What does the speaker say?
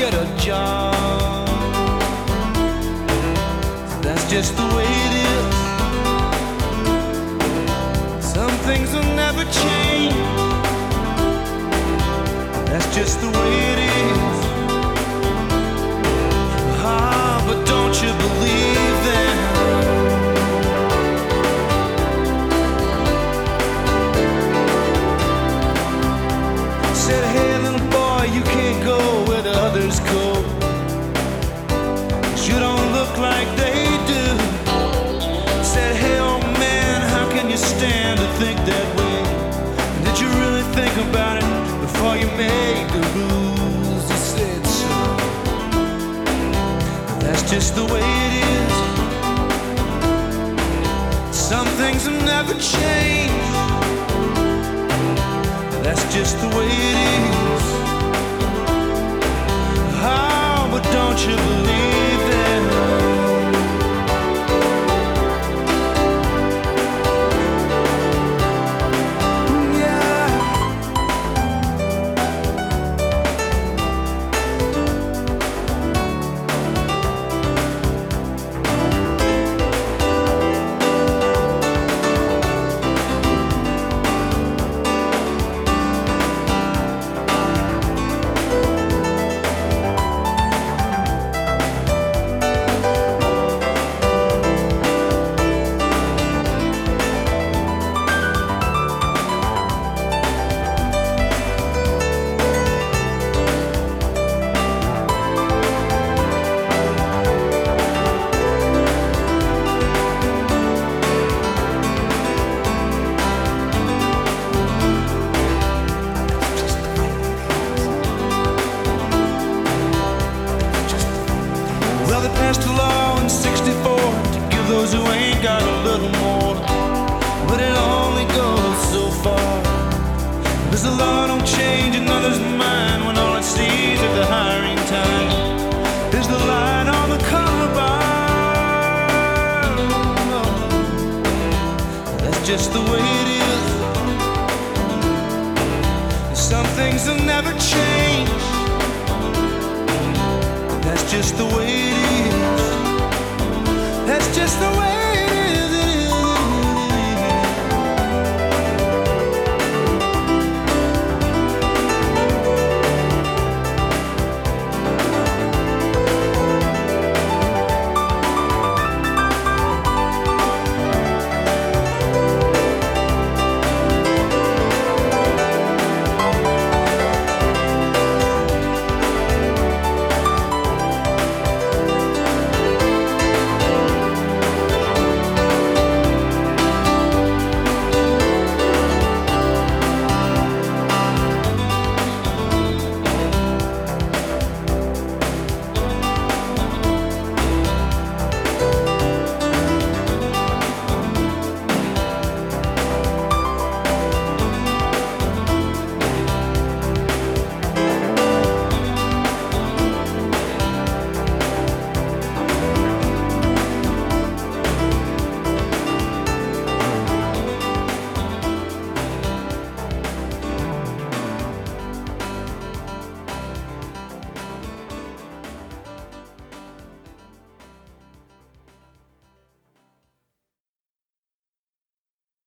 get a job. That's just the way it is. Some things will never change. That's just the way it is. Ah, but don't you believe them? Said, hey, little boy, you can't go. Think that way? Did you really think about it before you made the rules? He said so. That's just the way it is. Some things will never change. That's just the way it is. Oh, but don't you believe Well, they passed a law in 64 to give those who ain't got a little more. But it only goes so far. There's a law don't change another's mind when all it sees is the hiring time. There's the line on the color bar. That's just the way it is. Some things will never change. That's just the way.